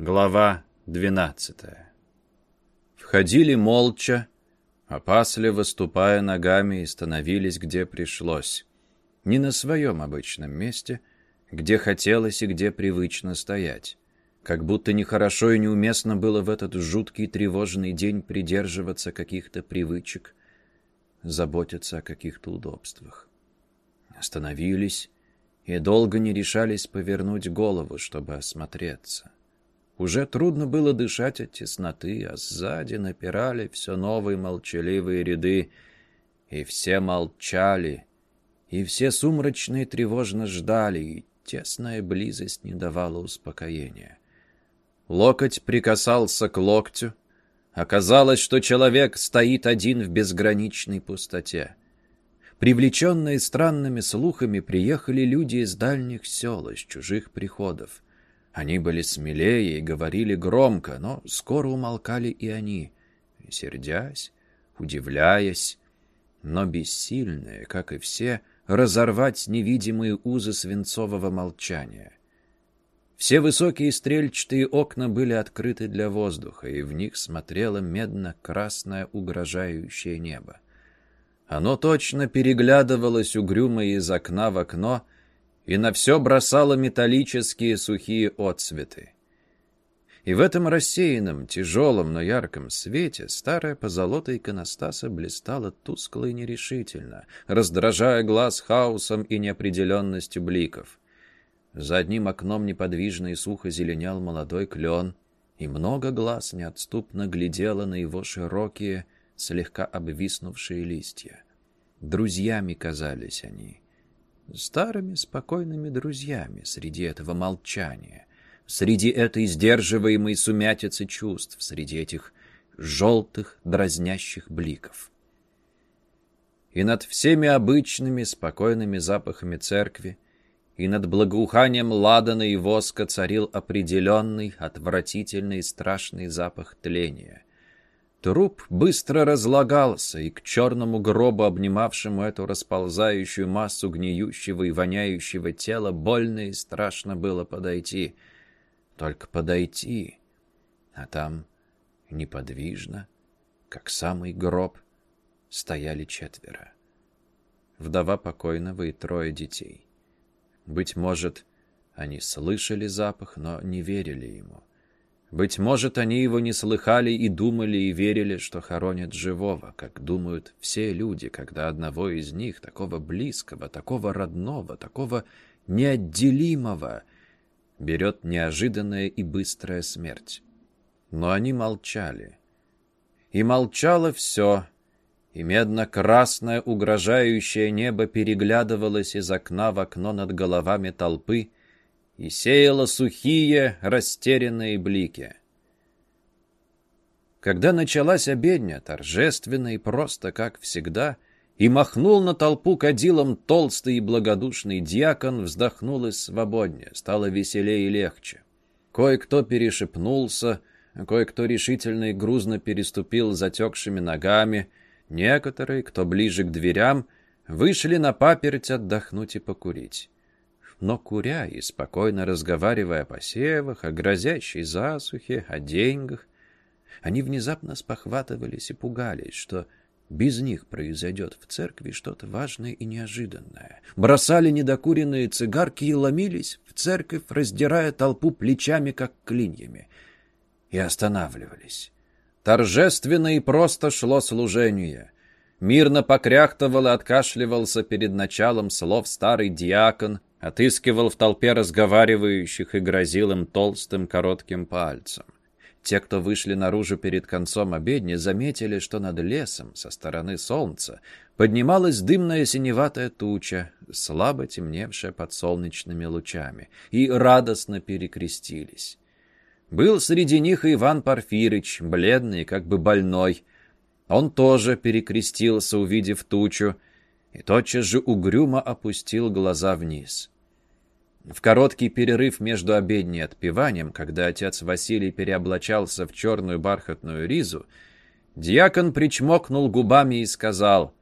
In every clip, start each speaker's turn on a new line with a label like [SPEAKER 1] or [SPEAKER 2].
[SPEAKER 1] Глава 12 Входили молча, опасливо ступая ногами и становились, где пришлось. Не на своем обычном месте, где хотелось и где привычно стоять. Как будто нехорошо и неуместно было в этот жуткий тревожный день придерживаться каких-то привычек, заботиться о каких-то удобствах. Остановились и долго не решались повернуть голову, чтобы осмотреться. Уже трудно было дышать от тесноты, а сзади напирали все новые молчаливые ряды, и все молчали, и все сумрачные тревожно ждали, и тесная близость не давала успокоения. Локоть прикасался к локтю. Оказалось, что человек стоит один в безграничной пустоте. Привлеченные странными слухами приехали люди из дальних сел, из чужих приходов. Они были смелее и говорили громко, но скоро умолкали и они, сердясь, удивляясь, но бессильные, как и все, разорвать невидимые узы свинцового молчания. Все высокие стрельчатые окна были открыты для воздуха, и в них смотрело медно-красное угрожающее небо. Оно точно переглядывалось угрюмо из окна в окно и на все бросало металлические сухие отсветы. И в этом рассеянном, тяжелом, но ярком свете старая позолота иконостаса блистала тускло и нерешительно, раздражая глаз хаосом и неопределенностью бликов. За одним окном неподвижно и сухо зеленял молодой клен, и много глаз неотступно глядело на его широкие, слегка обвиснувшие листья. Друзьями казались они. Старыми, спокойными друзьями среди этого молчания, среди этой сдерживаемой сумятицы чувств, среди этих желтых, дразнящих бликов. И над всеми обычными, спокойными запахами церкви и над благоуханием ладана и воска царил определенный, отвратительный и страшный запах тления. Труп быстро разлагался, и к черному гробу, обнимавшему эту расползающую массу гниющего и воняющего тела, больно и страшно было подойти. Только подойти, а там неподвижно, как самый гроб, стояли четверо. Вдова покойного и трое детей. Быть может, они слышали запах, но не верили ему. Быть может, они его не слыхали и думали и верили, что хоронят живого, как думают все люди, когда одного из них, такого близкого, такого родного, такого неотделимого, берет неожиданная и быстрая смерть. Но они молчали. И молчало все, и медно-красное угрожающее небо переглядывалось из окна в окно над головами толпы и сеяло сухие, растерянные блики. Когда началась обедня, торжественно и просто, как всегда, и махнул на толпу кадилом толстый и благодушный дьякон, вздохнул и свободнее, стало веселее и легче. Кое-кто перешепнулся, кое-кто решительно и грузно переступил затекшими ногами, Некоторые, кто ближе к дверям, вышли на паперть отдохнуть и покурить. Но куря и спокойно разговаривая о посевах, о грозящей засухе, о деньгах, они внезапно спохватывались и пугались, что без них произойдет в церкви что-то важное и неожиданное. Бросали недокуренные цигарки и ломились в церковь, раздирая толпу плечами, как клиньями, и останавливались. Торжественно и просто шло служение. Мирно покряхтывал и откашливался перед началом слов старый диакон, отыскивал в толпе разговаривающих и грозил им толстым коротким пальцем. Те, кто вышли наружу перед концом обедни, заметили, что над лесом, со стороны солнца, поднималась дымная синеватая туча, слабо темневшая под солнечными лучами, и радостно перекрестились. Был среди них и Иван Порфирыч, бледный, как бы больной. Он тоже перекрестился, увидев тучу, и тотчас же угрюмо опустил глаза вниз. В короткий перерыв между обедней и отпеванием, когда отец Василий переоблачался в черную бархатную ризу, дьякон причмокнул губами и сказал,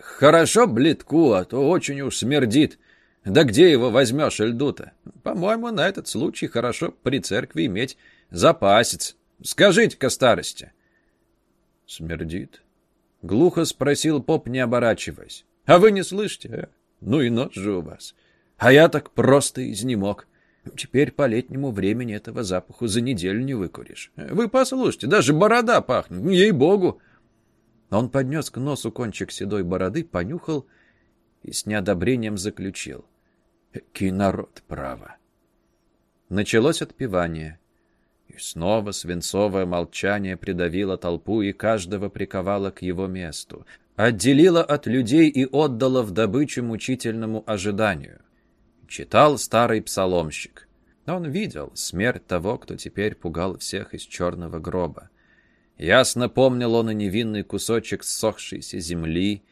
[SPEAKER 1] «Хорошо блитку, а то очень уж смердит. Да где его возьмешь, льду-то? По-моему, на этот случай хорошо при церкви иметь запасец. Скажите-ка старости. Смердит. Глухо спросил поп, не оборачиваясь. А вы не слышите? А? Ну и нос же у вас. А я так просто изнемог. Теперь по летнему времени этого запаху за неделю не выкуришь. Вы послушайте, даже борода пахнет, ей-богу. Он поднес к носу кончик седой бороды, понюхал и с неодобрением заключил. Ки народ, право. Началось отпевание. И снова свинцовое молчание придавило толпу и каждого приковало к его месту, отделило от людей и отдало в добычу мучительному ожиданию. Читал старый псаломщик. Он видел смерть того, кто теперь пугал всех из черного гроба. Ясно помнил он и невинный кусочек ссохшейся земли,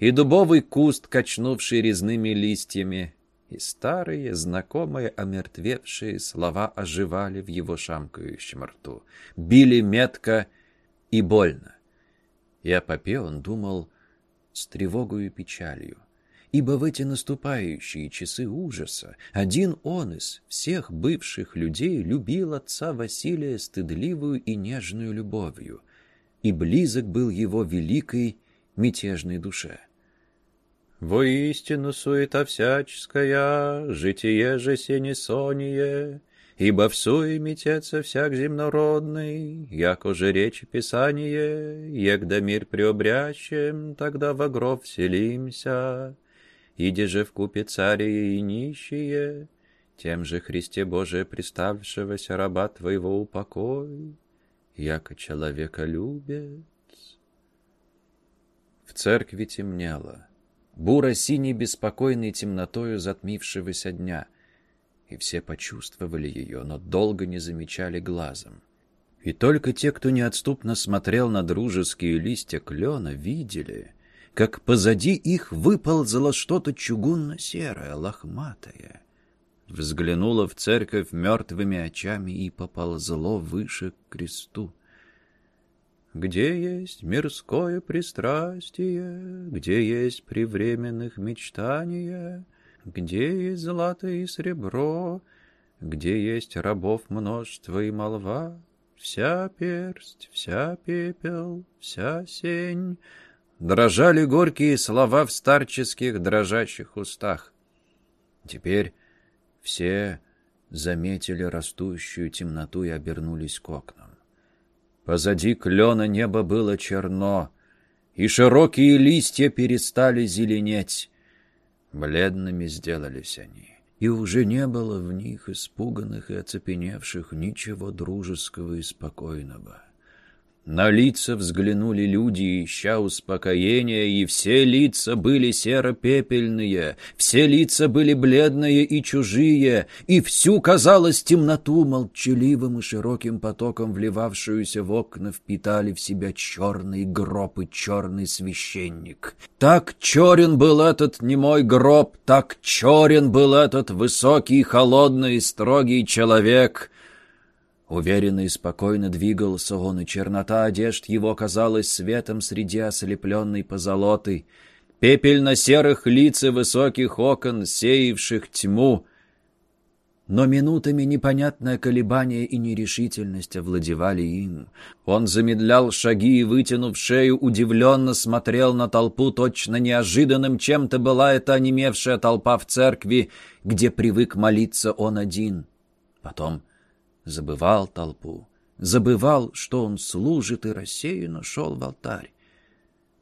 [SPEAKER 1] и дубовый куст, качнувший резными листьями, и старые, знакомые, омертвевшие слова оживали в его шамкающем рту, били метко и больно. И о попе он думал с тревогою и печалью, ибо в эти наступающие часы ужаса один он из всех бывших людей любил отца Василия стыдливую и нежную любовью, и близок был его великой мятежной душе. Воистину суета всяческая, житие же сенесоние, Ибо в суе метется всяк земнородный, Яко же речь Писание, Егда мир преобрящем, Тогда в гроб селимся. Иди же в купе цари и нищие, Тем же Христе Боже представшегося раба Твоего упокой, Яко человека любец. В церкви темнело буро-синей беспокойной темнотою затмившегося дня. И все почувствовали ее, но долго не замечали глазом. И только те, кто неотступно смотрел на дружеские листья клена, видели, как позади их выползло что-то чугунно-серое, лохматое. Взглянуло в церковь мертвыми очами и поползло выше к кресту. Где есть мирское пристрастие, Где есть при временных мечтания, Где есть злато и сребро, Где есть рабов множество и молва, Вся персть, вся пепел, вся сень. Дрожали горькие слова в старческих дрожащих устах. Теперь все заметили растущую темноту и обернулись к окнам. Позади клена небо было черно, и широкие листья перестали зеленеть. Бледными сделались они, и уже не было в них испуганных и оцепеневших ничего дружеского и спокойного. На лица взглянули люди, ища успокоения, и все лица были серо-пепельные, все лица были бледные и чужие, и всю, казалось, темноту молчаливым и широким потоком, вливавшуюся в окна, впитали в себя черный гроб и черный священник. Так черен был этот немой гроб, так черен был этот высокий, холодный и строгий человек — Уверенно и спокойно двигался он, и чернота одежд его казалась светом среди ослепленной позолоты. Пепельно-серых лиц и высоких окон, сеявших тьму. Но минутами непонятное колебание и нерешительность овладевали им. Он замедлял шаги и, вытянув шею, удивленно смотрел на толпу, точно неожиданным чем-то была эта онемевшая толпа в церкви, где привык молиться он один. Потом забывал толпу, забывал, что он служит, и рассеянно шел в алтарь.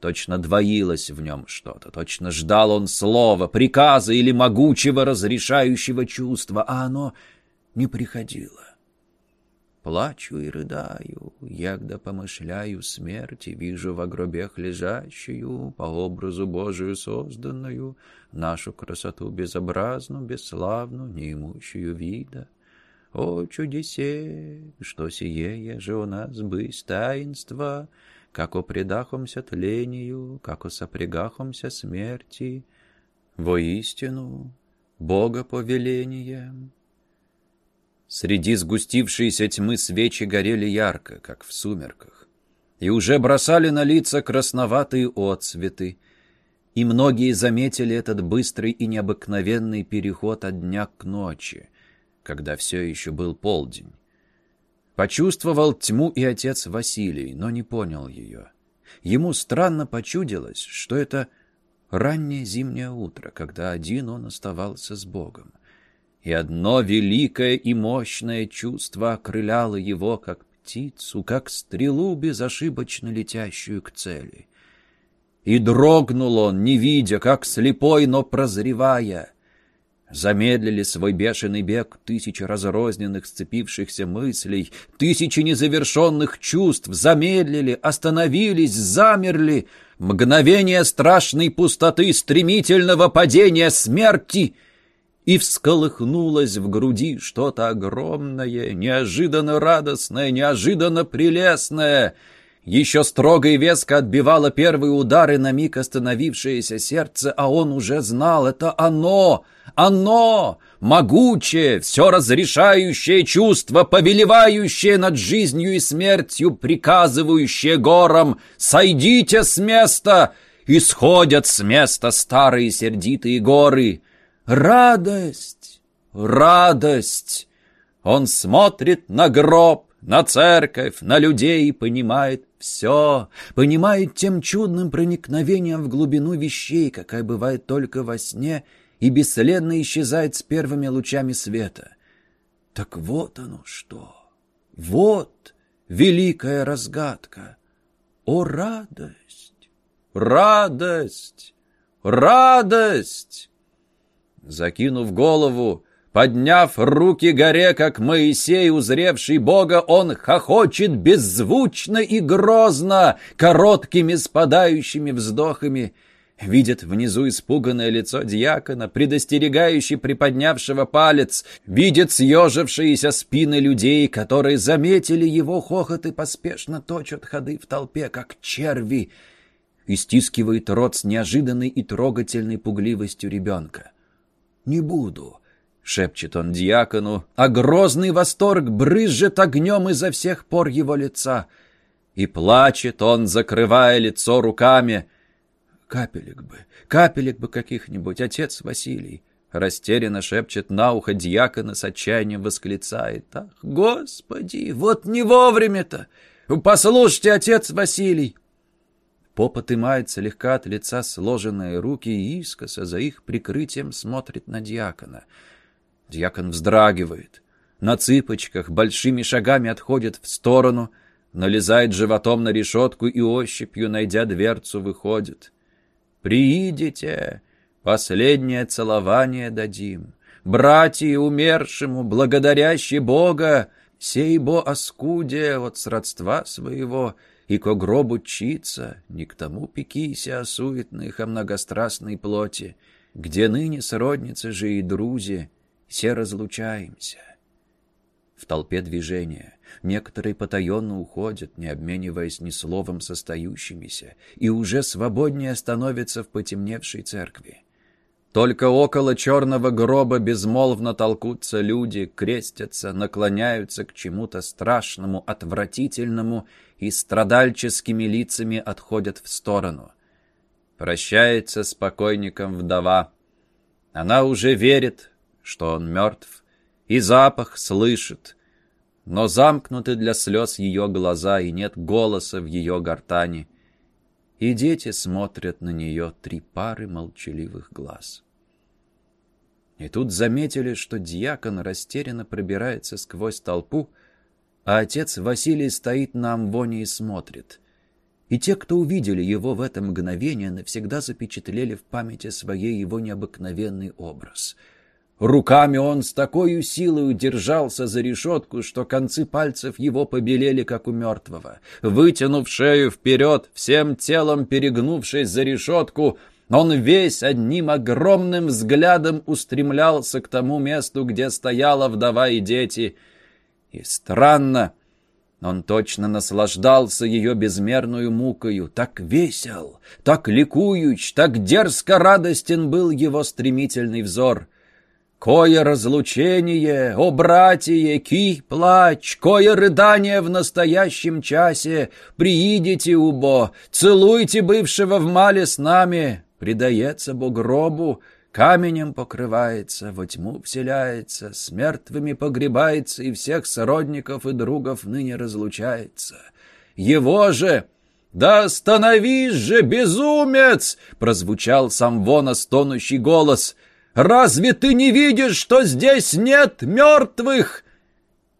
[SPEAKER 1] Точно двоилось в нем что-то, точно ждал он слова, приказа или могучего разрешающего чувства, а оно не приходило. Плачу и рыдаю, егда помышляю смерти, вижу в гробех лежащую, по образу Божию созданную, нашу красоту безобразную, бесславную, неимущую вида. О чудесе, что сие же у нас бысть таинства, как о предахомся тлению, как о сопрягахомся смерти, воистину Бога повелением. Среди сгустившейся тьмы свечи горели ярко, как в сумерках, и уже бросали на лица красноватые отцветы. И многие заметили этот быстрый и необыкновенный переход от дня к ночи, когда все еще был полдень. Почувствовал тьму и отец Василий, но не понял ее. Ему странно почудилось, что это раннее зимнее утро, когда один он оставался с Богом. И одно великое и мощное чувство окрыляло его, как птицу, как стрелу, безошибочно летящую к цели. И дрогнул он, не видя, как слепой, но прозревая. Замедлили свой бешеный бег тысячи разрозненных сцепившихся мыслей, тысячи незавершенных чувств, замедлили, остановились, замерли. Мгновение страшной пустоты, стремительного падения смерти — и всколыхнулось в груди что-то огромное, неожиданно радостное, неожиданно прелестное — еще строго и веско отбивало первые удары на миг остановившееся сердце, а он уже знал, это оно, оно, могучее, все разрешающее чувство, повелевающее над жизнью и смертью, приказывающее горам «Сойдите с места!» Исходят с места старые сердитые горы. Радость, радость! Он смотрит на гроб, на церковь, на людей и понимает все, понимает тем чудным проникновением в глубину вещей, какая бывает только во сне и бесследно исчезает с первыми лучами света. Так вот оно что! Вот великая разгадка! О, радость! Радость! Радость! Закинув голову, Подняв руки горе, как Моисей, узревший Бога, он хохочет беззвучно и грозно, короткими спадающими вздохами. Видит внизу испуганное лицо дьякона, предостерегающий приподнявшего палец, видит съежившиеся спины людей, которые заметили его хохот и поспешно точат ходы в толпе, как черви, и стискивает рот с неожиданной и трогательной пугливостью ребенка. «Не буду», — шепчет он дьякону, а грозный восторг брызжет огнем изо всех пор его лица. И плачет он, закрывая лицо руками. «Капелек бы, капелек бы каких-нибудь, отец Василий!» Растерянно шепчет на ухо дьякона с отчаянием восклицает. «Ах, Господи, вот не вовремя-то! Послушайте, отец Василий!» Попа тымает слегка от лица сложенные руки и искоса за их прикрытием смотрит на дьякона — Дьякон вздрагивает. На цыпочках большими шагами отходит в сторону, налезает животом на решетку и ощупью, найдя дверцу, выходит. «Приидите, последнее целование дадим. Братья умершему, благодарящие Бога, сей бо оскуде от сродства своего, и ко гробу читься, не к тому пекися о суетных, а многострастной плоти, где ныне сродницы же и друзи, все разлучаемся. В толпе движения некоторые потаенно уходят, не обмениваясь ни словом с остающимися, и уже свободнее становятся в потемневшей церкви. Только около черного гроба безмолвно толкутся люди, крестятся, наклоняются к чему-то страшному, отвратительному и страдальческими лицами отходят в сторону. Прощается с покойником вдова. Она уже верит, что он мертв, и запах слышит, но замкнуты для слез ее глаза, и нет голоса в ее гортани, и дети смотрят на нее три пары молчаливых глаз. И тут заметили, что дьякон растерянно пробирается сквозь толпу, а отец Василий стоит на амвоне и смотрит. И те, кто увидели его в это мгновение, навсегда запечатлели в памяти своей его необыкновенный образ — Руками он с такой силой держался за решетку, что концы пальцев его побелели, как у мертвого. Вытянув шею вперед, всем телом перегнувшись за решетку, он весь одним огромным взглядом устремлялся к тому месту, где стояла вдова и дети. И странно, он точно наслаждался ее безмерную мукою. Так весел, так ликующ, так дерзко радостен был его стремительный взор. Кое разлучение, о братья, ки, плач, кое рыдание в настоящем часе, приидите, убо, целуйте бывшего в мале с нами, предается гробу, каменем покрывается, во тьму вселяется, с мертвыми погребается и всех сородников и другов ныне разлучается. Его же... «Да остановись же, безумец!» — прозвучал сам вона стонущий голос. «Разве ты не видишь, что здесь нет мертвых?»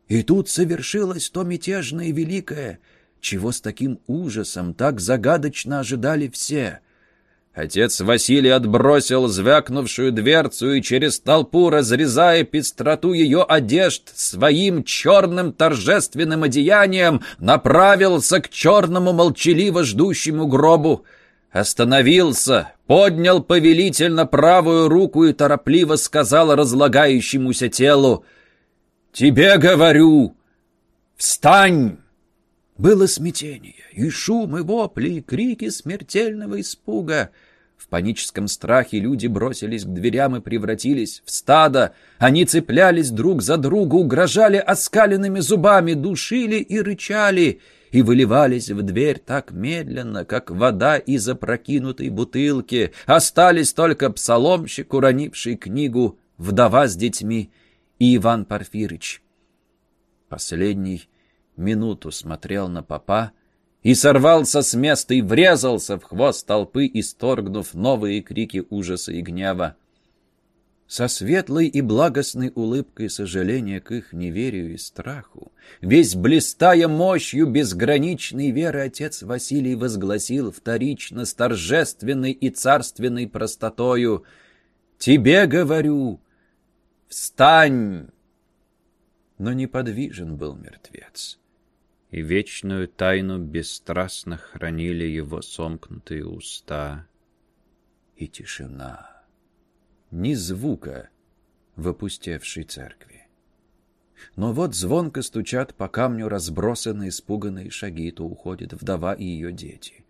[SPEAKER 1] И тут совершилось то мятежное великое, чего с таким ужасом так загадочно ожидали все — Отец Василий отбросил звякнувшую дверцу и через толпу, разрезая пестроту ее одежд, своим черным торжественным одеянием направился к черному молчаливо ждущему гробу. Остановился, поднял повелительно правую руку и торопливо сказал разлагающемуся телу «Тебе говорю, встань!» Было смятение, и шум, и вопли, и крики смертельного испуга. В паническом страхе люди бросились к дверям и превратились в стадо. Они цеплялись друг за друга, угрожали оскаленными зубами, душили и рычали, и выливались в дверь так медленно, как вода из опрокинутой бутылки. Остались только псаломщик, уронивший книгу, вдова с детьми и Иван Порфирыч. Последний минуту смотрел на папа и сорвался с места и врезался в хвост толпы, исторгнув новые крики ужаса и гнева. Со светлой и благостной улыбкой сожаления к их неверию и страху, весь блистая мощью безграничной веры, отец Василий возгласил вторично с торжественной и царственной простотою «Тебе говорю, встань!» Но неподвижен был мертвец и вечную тайну бесстрастно хранили его сомкнутые уста. И тишина, ни звука в опустевшей церкви. Но вот звонко стучат по камню разбросанные испуганные шаги, то уходит вдова и ее дети.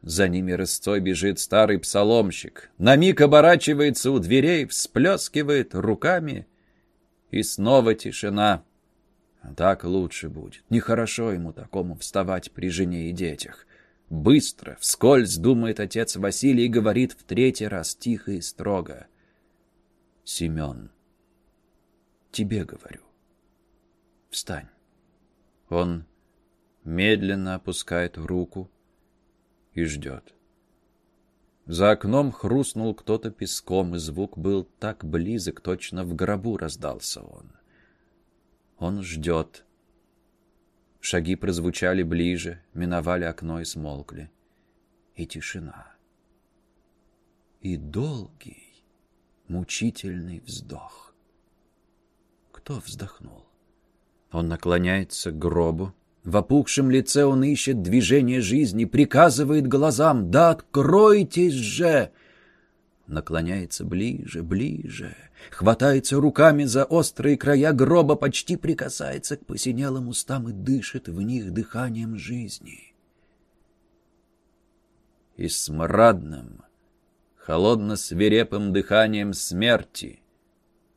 [SPEAKER 1] За ними рысцой бежит старый псаломщик, на миг оборачивается у дверей, всплескивает руками, и снова тишина — так лучше будет. Нехорошо ему такому вставать при жене и детях. Быстро, вскользь, думает отец Василий и говорит в третий раз тихо и строго. Семен, тебе говорю, встань. Он медленно опускает руку и ждет. За окном хрустнул кто-то песком, и звук был так близок, точно в гробу раздался он. Он ждет. Шаги прозвучали ближе, миновали окно и смолкли. И тишина. И долгий, мучительный вздох. Кто вздохнул? Он наклоняется к гробу. В опухшем лице он ищет движение жизни, приказывает глазам «Да откройтесь же!» наклоняется ближе, ближе, хватается руками за острые края гроба, почти прикасается к посинелым устам и дышит в них дыханием жизни. И смрадным, холодно-свирепым дыханием смерти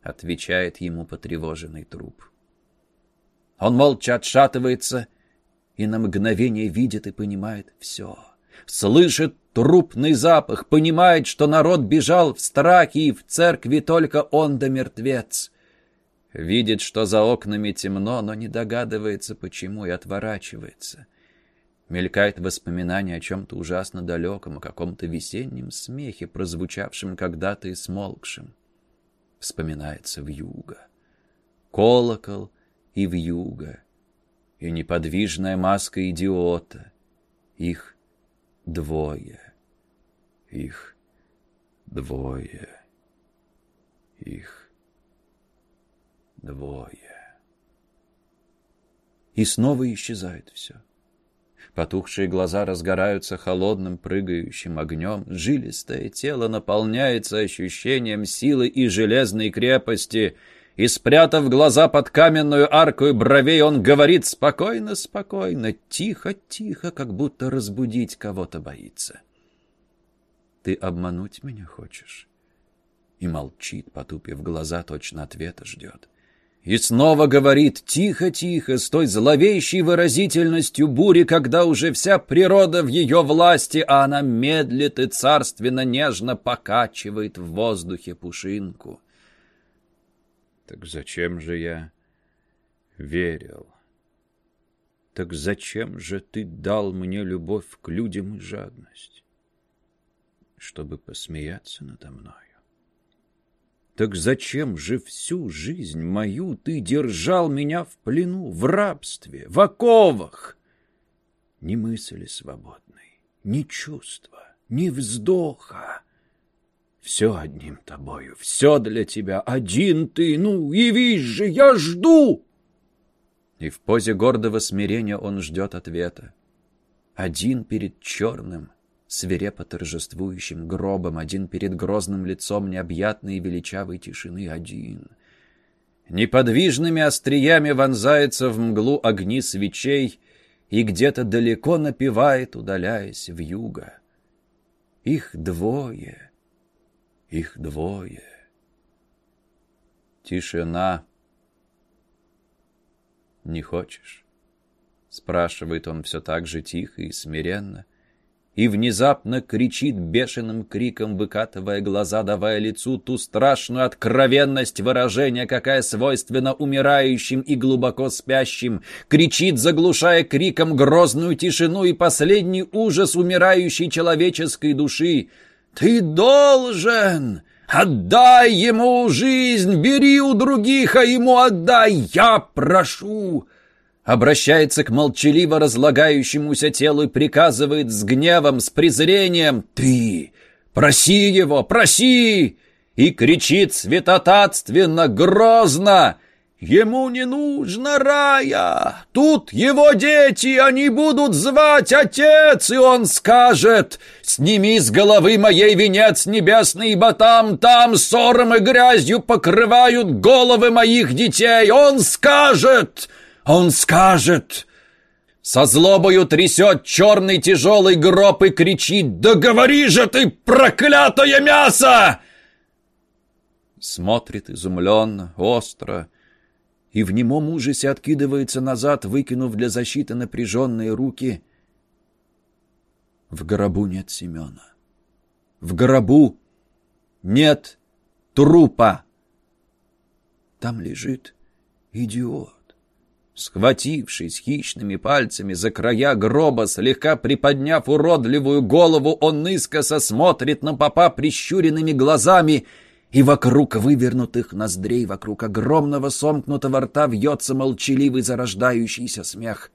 [SPEAKER 1] отвечает ему потревоженный труп. Он молча отшатывается и на мгновение видит и понимает все — слышит трупный запах, понимает, что народ бежал в страхе, и в церкви только он да мертвец. Видит, что за окнами темно, но не догадывается, почему, и отворачивается. Мелькает воспоминание о чем-то ужасно далеком, о каком-то весеннем смехе, прозвучавшем когда-то и смолкшем. Вспоминается вьюга. Колокол и вьюга. И неподвижная маска идиота. Их Двое. Их двое. Их двое. И снова исчезает все. Потухшие глаза разгораются холодным прыгающим огнем, жилистое тело наполняется ощущением силы и железной крепости — и, спрятав глаза под каменную арку бровей, он говорит спокойно, спокойно, тихо, тихо, как будто разбудить кого-то боится. «Ты обмануть меня хочешь?» И молчит, потупив глаза, точно ответа ждет. И снова говорит тихо-тихо, с той зловещей выразительностью бури, когда уже вся природа в ее власти, а она медлит и царственно-нежно покачивает в воздухе пушинку. Так зачем же я верил? Так зачем же ты дал мне любовь к людям и жадность? Чтобы посмеяться надо мной? Так зачем же всю жизнь мою ты держал меня в плену, в рабстве, в оковах? Ни мысли свободной, ни чувства, ни вздоха. Все одним тобою, все для тебя, один ты, ну, явись же, я жду!» И в позе гордого смирения он ждет ответа. Один перед черным, свирепо торжествующим гробом, один перед грозным лицом необъятной величавой тишины, один. Неподвижными остриями вонзается в мглу огни свечей и где-то далеко напевает, удаляясь в юго. Их двое, их двое. Тишина. «Не хочешь?» — спрашивает он все так же тихо и смиренно и внезапно кричит бешеным криком, выкатывая глаза, давая лицу ту страшную откровенность выражения, какая свойственна умирающим и глубоко спящим, кричит, заглушая криком грозную тишину и последний ужас умирающей человеческой души. «Ты должен!» Отдай ему жизнь, бери у других, а ему отдай, я прошу обращается к молчаливо разлагающемуся телу и приказывает с гневом, с презрением «Ты! Проси его! Проси!» и кричит святотатственно, грозно «Ему не нужно рая! Тут его дети, они будут звать отец!» И он скажет «Сними с головы моей венец небесный, ибо там, там ссором и грязью покрывают головы моих детей!» Он скажет он скажет... Со злобою трясет черный тяжелый гроб и кричит «Да же ты, проклятое мясо!» Смотрит изумленно, остро, и в немом ужасе откидывается назад, выкинув для защиты напряженные руки. В гробу нет Семена. В гробу нет трупа. Там лежит идиот. Схватившись хищными пальцами за края гроба, слегка приподняв уродливую голову, он искоса смотрит на попа прищуренными глазами, и вокруг вывернутых ноздрей, вокруг огромного сомкнутого рта вьется молчаливый зарождающийся смех.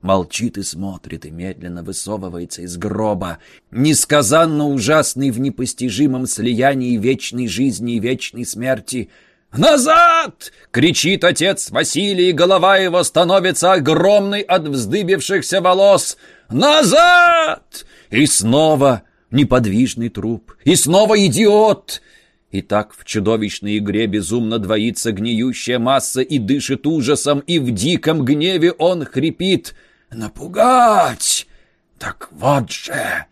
[SPEAKER 1] Молчит и смотрит, и медленно высовывается из гроба, несказанно ужасный в непостижимом слиянии вечной жизни и вечной смерти — «Назад!» — кричит отец Василий, голова его становится огромной от вздыбившихся волос. «Назад!» И снова неподвижный труп, и снова идиот. И так в чудовищной игре безумно двоится гниющая масса и дышит ужасом, и в диком гневе он хрипит «Напугать! Так вот же!»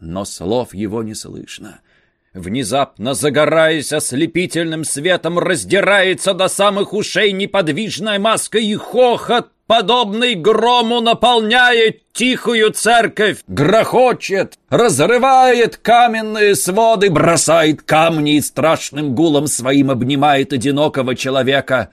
[SPEAKER 1] Но слов его не слышно. Внезапно, загораясь ослепительным светом, раздирается до самых ушей неподвижная маска и хохот, подобный грому, наполняет тихую церковь, грохочет, разрывает каменные своды, бросает камни и страшным гулом своим обнимает одинокого человека.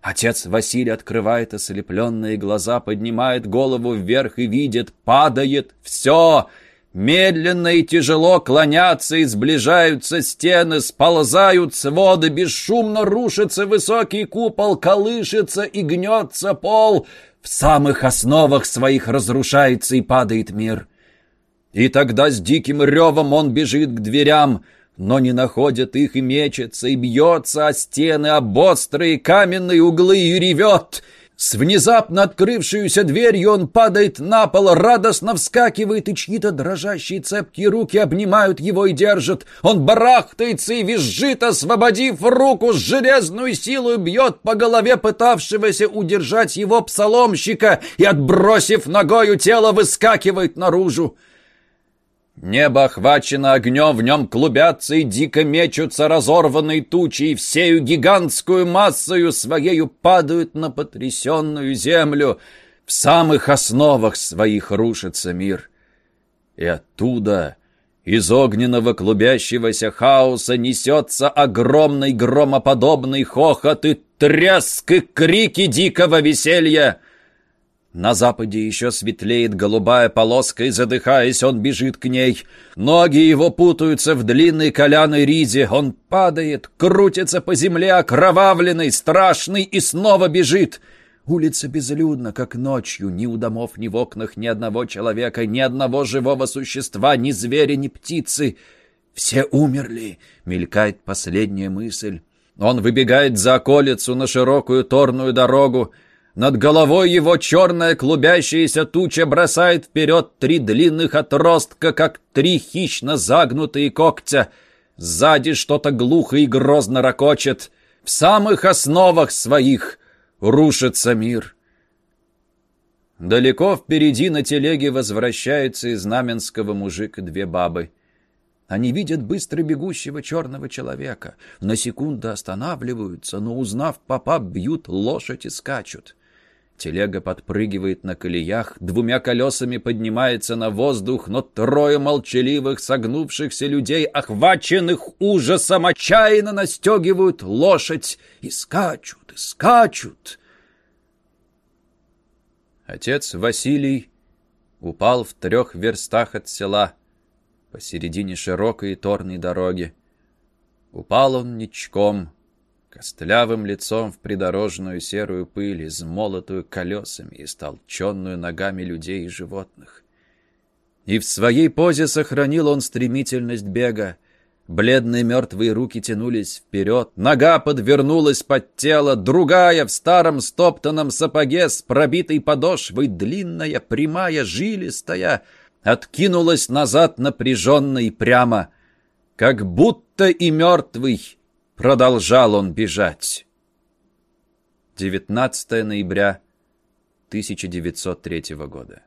[SPEAKER 1] Отец Василий открывает ослепленные глаза, поднимает голову вверх и видит, падает все — Медленно и тяжело клонятся и сближаются стены, сползают своды, бесшумно рушится высокий купол, колышется и гнется пол. В самых основах своих разрушается и падает мир. И тогда с диким ревом он бежит к дверям, но не находит их и мечется, и бьется о стены, об острые каменные углы и ревет — с внезапно открывшуюся дверью он падает на пол, радостно вскакивает, и чьи-то дрожащие цепкие руки обнимают его и держат. Он барахтается и визжит, освободив руку, с железную силой бьет по голове пытавшегося удержать его псаломщика и, отбросив ногою тело, выскакивает наружу. Небо охвачено огнем, в нем клубятся и дико мечутся разорванные тучи, и всею гигантскую массою своею падают на потрясенную землю. В самых основах своих рушится мир. И оттуда, из огненного клубящегося хаоса, несется огромный громоподобный хохот и треск и крики дикого веселья. На западе еще светлеет голубая полоска, и, задыхаясь, он бежит к ней. Ноги его путаются в длинной коляной ризе. Он падает, крутится по земле, окровавленный, страшный, и снова бежит. Улица безлюдна, как ночью. Ни у домов, ни в окнах, ни одного человека, ни одного живого существа, ни зверя, ни птицы. Все умерли, мелькает последняя мысль. Он выбегает за околицу на широкую торную дорогу. Над головой его черная клубящаяся туча бросает вперед три длинных отростка, как три хищно загнутые когтя. Сзади что-то глухо и грозно ракочет. В самых основах своих рушится мир. Далеко впереди на телеге возвращаются из Знаменского мужик и две бабы. Они видят быстро бегущего черного человека. На секунду останавливаются, но, узнав попа, бьют лошадь и скачут. Телега подпрыгивает на колеях, двумя колесами поднимается на воздух, но трое молчаливых, согнувшихся людей, охваченных ужасом, отчаянно настегивают лошадь и скачут, и скачут. Отец Василий упал в трех верстах от села, посередине широкой торной дороги. Упал он ничком, костлявым лицом в придорожную серую пыль, измолотую колесами и столченную ногами людей и животных. И в своей позе сохранил он стремительность бега. Бледные мертвые руки тянулись вперед, нога подвернулась под тело, другая в старом стоптанном сапоге с пробитой подошвой, длинная, прямая, жилистая, откинулась назад напряженно и прямо, как будто и мертвый Продолжал он бежать. 19 ноября 1903 года.